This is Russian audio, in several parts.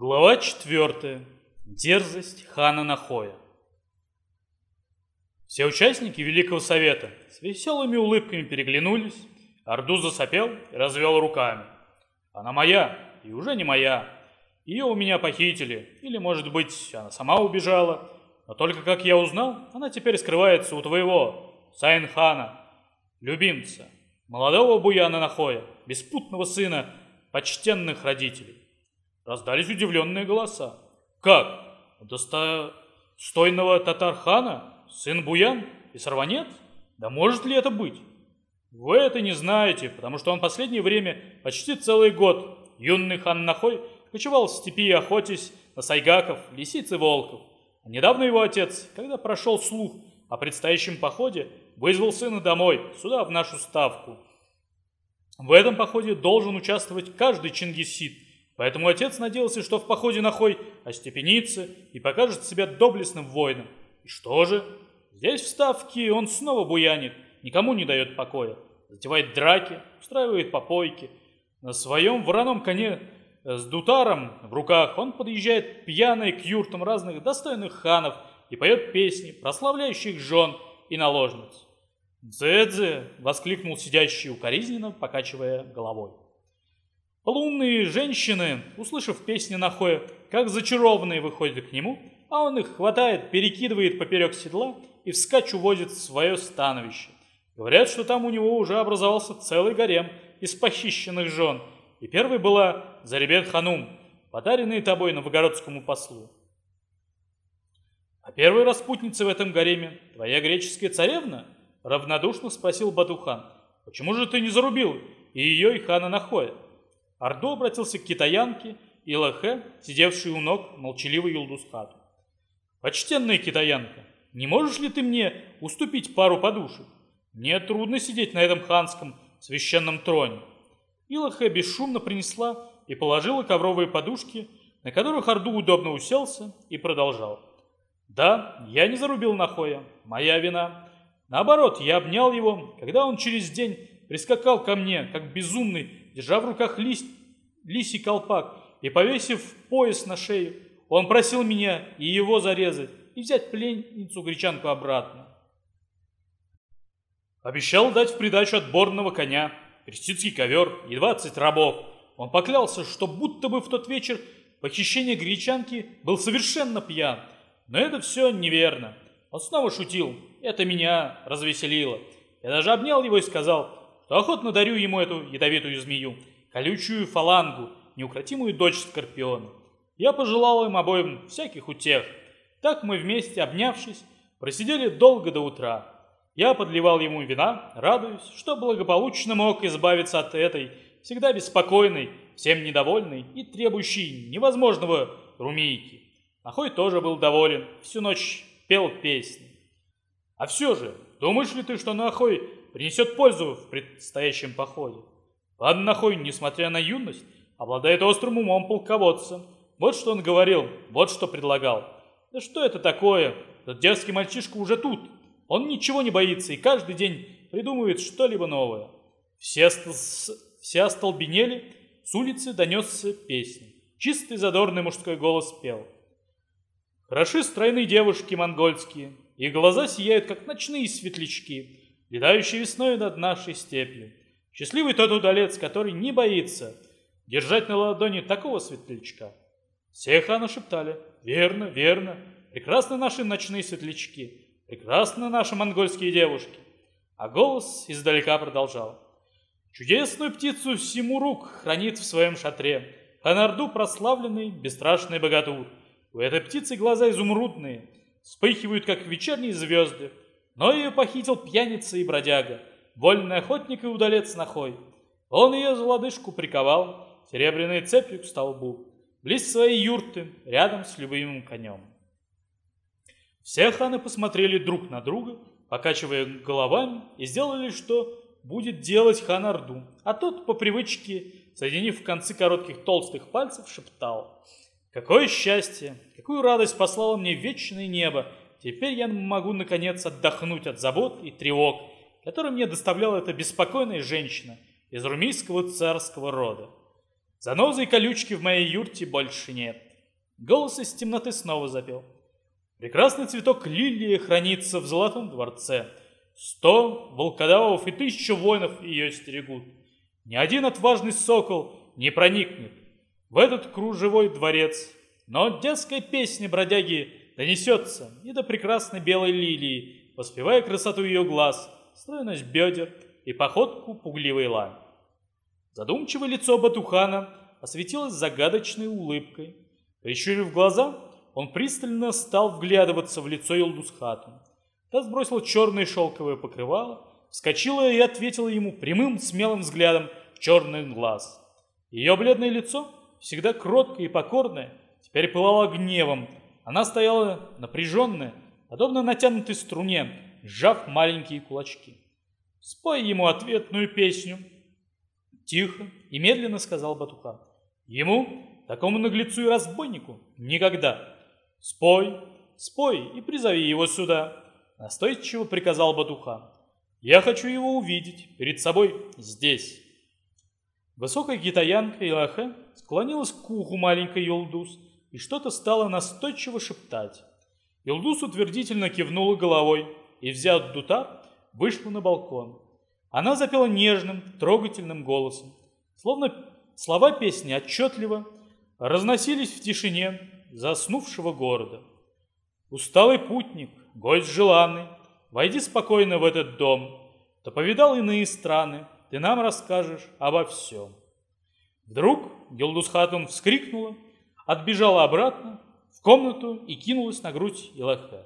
Глава 4. Дерзость хана Нохоя. Все участники Великого Совета с веселыми улыбками переглянулись, Орду засопел и развел руками. Она моя и уже не моя. Ее у меня похитили, или, может быть, она сама убежала. Но только, как я узнал, она теперь скрывается у твоего, Сайн-хана, любимца, молодого буяна Нохоя, беспутного сына почтенных родителей. Раздались удивленные голоса. «Как? Достойного татархана? Сын Буян и сорванец? Да может ли это быть?» «Вы это не знаете, потому что он последнее время, почти целый год, юный хан Нахой, кочевал в степи, охотясь на сайгаков, лисиц и волков. А недавно его отец, когда прошел слух о предстоящем походе, вызвал сына домой, сюда, в нашу ставку. В этом походе должен участвовать каждый чингисид – Поэтому отец надеялся, что в походе на Хой остепенится и покажет себя доблестным воином. И что же? Здесь в Ставке он снова буянит, никому не дает покоя. Затевает драки, устраивает попойки. На своем вороном коне с дутаром в руках он подъезжает пьяный к юртам разных достойных ханов и поет песни, прославляющих жен и наложниц. «Дзэ-дзэ!» — воскликнул сидящий укоризненно, покачивая головой. Полуумные женщины, услышав песни Нахоя, как зачарованные выходят к нему, а он их хватает, перекидывает поперек седла и вскачь увозит в свое становище. Говорят, что там у него уже образовался целый гарем из похищенных жен, и первой была Заребет Ханум, подаренная тобой новогородскому послу. А первой распутницей в этом гареме твоя греческая царевна? Равнодушно спросил Батухан. Почему же ты не зарубил и ее, и хана Нахоя? Ордо обратился к китаянке и Лахе, сидевшей у ног молчаливой Юлдусхату. «Почтенная китаянка, не можешь ли ты мне уступить пару подушек? Мне трудно сидеть на этом ханском священном троне». Илахе бесшумно принесла и положила ковровые подушки, на которых Орду удобно уселся и продолжал. «Да, я не зарубил Нахоя, моя вина. Наоборот, я обнял его, когда он через день прискакал ко мне, как безумный, держа в руках лист, лисий колпак и повесив пояс на шею, он просил меня и его зарезать, и взять пленницу гречанку обратно. Обещал дать в придачу отборного коня, персидский ковер и двадцать рабов. Он поклялся, что будто бы в тот вечер похищение гречанки был совершенно пьян. Но это все неверно. Он снова шутил. Это меня развеселило. Я даже обнял его и сказал, то охотно дарю ему эту ядовитую змею, колючую фалангу, неукротимую дочь Скорпиона. Я пожелал им обоим всяких утех. Так мы вместе, обнявшись, просидели долго до утра. Я подливал ему вина, радуясь, что благополучно мог избавиться от этой, всегда беспокойной, всем недовольной и требующей невозможного румейки. Ахой тоже был доволен, всю ночь пел песни. А все же, думаешь ли ты, что Нахой принесет пользу в предстоящем походе. Ладно, нахуй, несмотря на юность, обладает острым умом полководца. Вот что он говорил, вот что предлагал. Да что это такое? Этот дерзкий мальчишка уже тут. Он ничего не боится и каждый день придумывает что-либо новое. Все, все остолбенели, с улицы донесся песня. Чистый задорный мужской голос пел. Хороши стройные девушки монгольские, их глаза сияют, как ночные светлячки летающий весной над нашей степью. Счастливый тот удалец, который не боится держать на ладони такого светлячка. Все ханы шептали «Верно, верно, прекрасны наши ночные светлячки, прекрасны наши монгольские девушки». А голос издалека продолжал «Чудесную птицу всему рук хранит в своем шатре, Ханарду прославленный, бесстрашный богатур. У этой птицы глаза изумрудные, вспыхивают, как вечерние звезды, но ее похитил пьяница и бродяга, вольный охотник и удалец нахой. Он ее за лодыжку приковал, серебряной цепью к столбу, близ своей юрты, рядом с любимым конем. Все ханы посмотрели друг на друга, покачивая головами, и сделали, что будет делать хан Орду. А тот, по привычке, соединив концы коротких толстых пальцев, шептал. «Какое счастье! Какую радость послало мне вечное небо, Теперь я могу, наконец, отдохнуть от забот и тревог, которые мне доставляла эта беспокойная женщина из румийского царского рода. Занозы и колючки в моей юрте больше нет. Голос из темноты снова запел. Прекрасный цветок лилии хранится в золотом дворце. Сто волкодавов и тысячу воинов ее стерегут. Ни один отважный сокол не проникнет в этот кружевой дворец. Но детская песня бродяги донесется и до прекрасной белой лилии, воспевая красоту ее глаз, стройность бедер и походку пугливой лань. Задумчивое лицо Батухана осветилось загадочной улыбкой. Прищурив глаза, он пристально стал вглядываться в лицо Елдусхату. Та сбросила черное шелковое покрывало, вскочила и ответила ему прямым смелым взглядом в черный глаз. Ее бледное лицо, всегда кроткое и покорное, теперь пылало гневом. Она стояла напряженная, подобно натянутой струне, сжав маленькие кулачки. «Спой ему ответную песню», — тихо и медленно сказал Батухан. «Ему, такому наглецу и разбойнику, никогда». «Спой, спой и призови его сюда», — настойчиво приказал Батухан. «Я хочу его увидеть перед собой здесь». Высокая китаянка Илахе склонилась к уху маленькой Юлдус и что-то стала настойчиво шептать. Юлдус утвердительно кивнула головой и, взяв дута, вышла на балкон. Она запела нежным, трогательным голосом, словно слова песни отчетливо разносились в тишине, заснувшего города. Усталый путник, гость желанный, войди спокойно в этот дом, то повидал иные страны, ты нам расскажешь обо всем. Вдруг Гилдус Хатун вскрикнула, отбежала обратно в комнату и кинулась на грудь Илахе.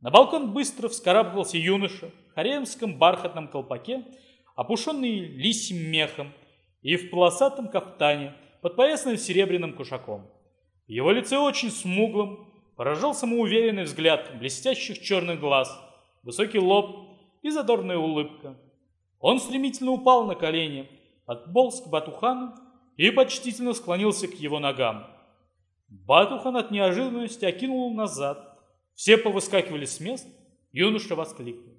На балкон быстро вскарабкался юноша в харемском бархатном колпаке, опушенный лисьим мехом и в полосатом кафтане, подпоясанным серебряным кушаком. Его лице очень смуглым поражал самоуверенный взгляд блестящих черных глаз, высокий лоб и задорная улыбка. Он стремительно упал на колени, отполз к Батухану и почтительно склонился к его ногам. Батухан от неожиданности откинулся назад. Все повыскакивали с мест, юноша воскликнул.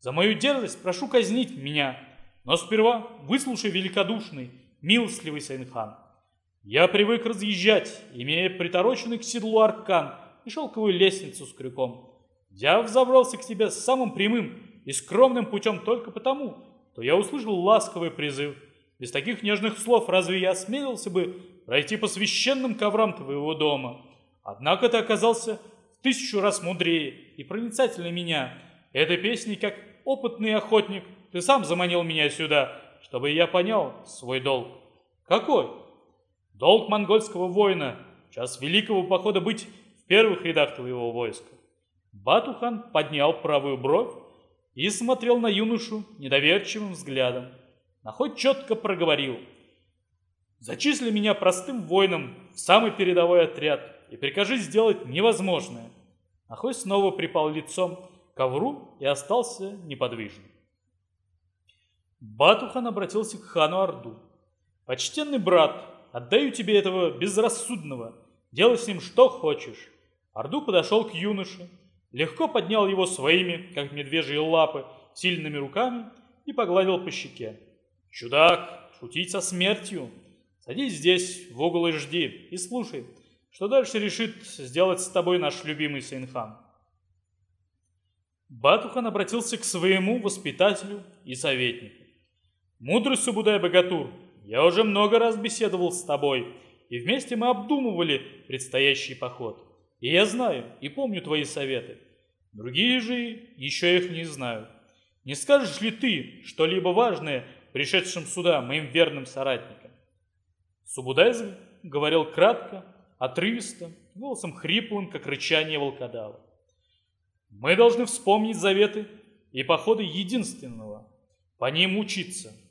«За мою дерзость прошу казнить меня, но сперва выслушай великодушный, милостивый Саин-хан. Я привык разъезжать, имея притороченный к седлу аркан и шелковую лестницу с крюком. Я взобрался к тебе самым прямым и скромным путем только потому, что я услышал ласковый призыв. Без таких нежных слов разве я осмелился бы пройти по священным коврам твоего дома? Однако ты оказался в тысячу раз мудрее и проницательнее меня. Этой песней, как опытный охотник, ты сам заманил меня сюда, чтобы я понял свой долг. Какой? Долг монгольского воина, час великого похода быть в первых рядах твоего войска. Батухан поднял правую бровь и смотрел на юношу недоверчивым взглядом. Наход четко проговорил. «Зачисли меня простым воином в самый передовой отряд и прикажи сделать невозможное». Нахой снова припал лицом к ковру и остался неподвижным. Батухан обратился к хану Орду. «Почтенный брат, Отдаю тебе этого безрассудного. Делай с ним что хочешь. Орду подошел к юноше, легко поднял его своими, как медвежьи лапы, сильными руками и погладил по щеке. «Чудак, шутить со смертью! Садись здесь, в угол и жди, и слушай, что дальше решит сделать с тобой наш любимый Сейнхан». Батухан обратился к своему воспитателю и советнику. «Мудрый Субудай Богатур, я уже много раз беседовал с тобой, и вместе мы обдумывали предстоящий поход. И я знаю и помню твои советы. Другие же еще их не знают. Не скажешь ли ты что-либо важное пришедшим сюда моим верным соратникам? Субудай говорил кратко, отрывисто, голосом хриплым, как рычание волкодава. Мы должны вспомнить заветы и походы единственного, по ним учиться –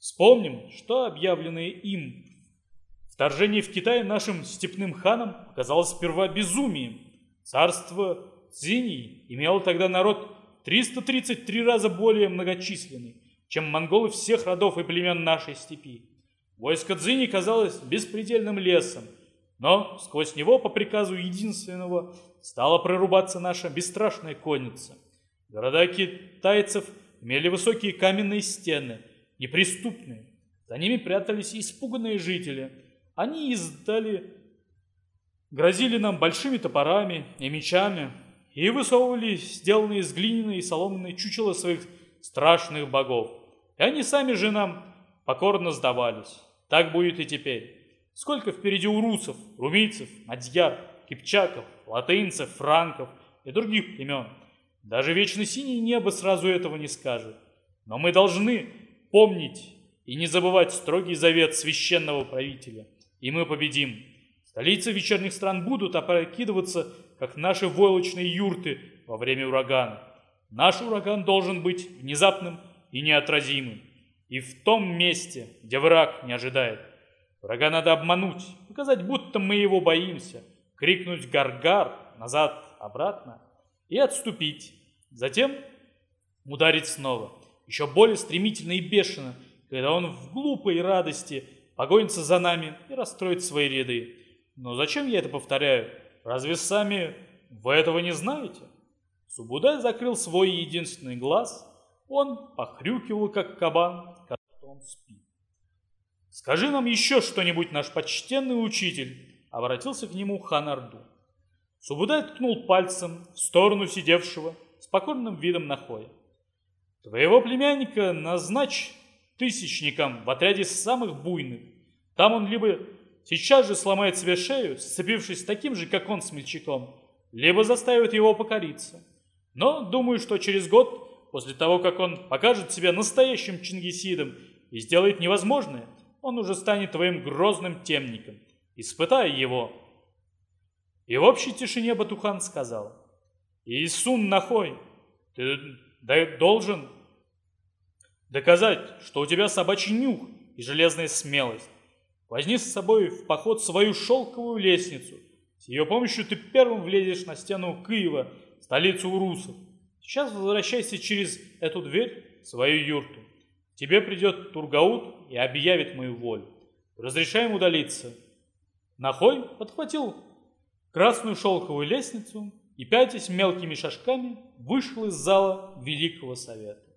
Вспомним, что объявленное им вторжение в Китай нашим степным ханам оказалось сперва безумием. Царство Цзиней имело тогда народ 333 раза более многочисленный, чем монголы всех родов и племен нашей степи. Войско Цзини казалось беспредельным лесом, но сквозь него по приказу единственного стала прорубаться наша бесстрашная конница. Города китайцев имели высокие каменные стены – неприступные. За ними прятались испуганные жители. Они издали грозили нам большими топорами и мечами и высовывали сделанные из глиняной и соломенной чучела своих страшных богов. И они сами же нам покорно сдавались. Так будет и теперь. Сколько впереди урусов, румийцев, мадьяр, кипчаков, латынцев, франков и других племен. Даже вечно синее небо сразу этого не скажет. Но мы должны помнить и не забывать строгий завет священного правителя. И мы победим. Столицы вечерних стран будут опрокидываться, как наши войлочные юрты во время урагана. Наш ураган должен быть внезапным и неотразимым. И в том месте, где враг не ожидает. Врага надо обмануть, показать, будто мы его боимся, крикнуть «Гаргар!» назад, обратно и отступить. Затем ударить снова, еще более стремительно и бешено, когда он в глупой радости погонится за нами и расстроит свои ряды. Но зачем я это повторяю? Разве сами вы этого не знаете? Субудай закрыл свой единственный глаз, он похрюкивал, как кабан, когда он спит. «Скажи нам еще что-нибудь, наш почтенный учитель», — обратился к нему хан Орду. Субудай ткнул пальцем в сторону сидевшего с покорным видом Нахоя. «Твоего племянника назначь тысячником в отряде самых буйных. Там он либо сейчас же сломает себе шею, сцепившись с таким же, как он, смельчаком, либо заставит его покориться. Но думаю, что через год, после того, как он покажет себя настоящим Чингисидом и сделает невозможное, он уже станет твоим грозным темником. Испытай его, и в общей тишине Батухан сказал, «Иисун Нахой, ты должен доказать, что у тебя собачий нюх и железная смелость. Возьми с собой в поход свою шелковую лестницу. С ее помощью ты первым влезешь на стену Киева, столицу урусов. Сейчас возвращайся через эту дверь в свою юрту. Тебе придет Тургаут и объявит мою волю. Разрешаем удалиться. Нахой подхватил красную шелковую лестницу и, пятясь мелкими шажками, вышел из зала Великого Совета.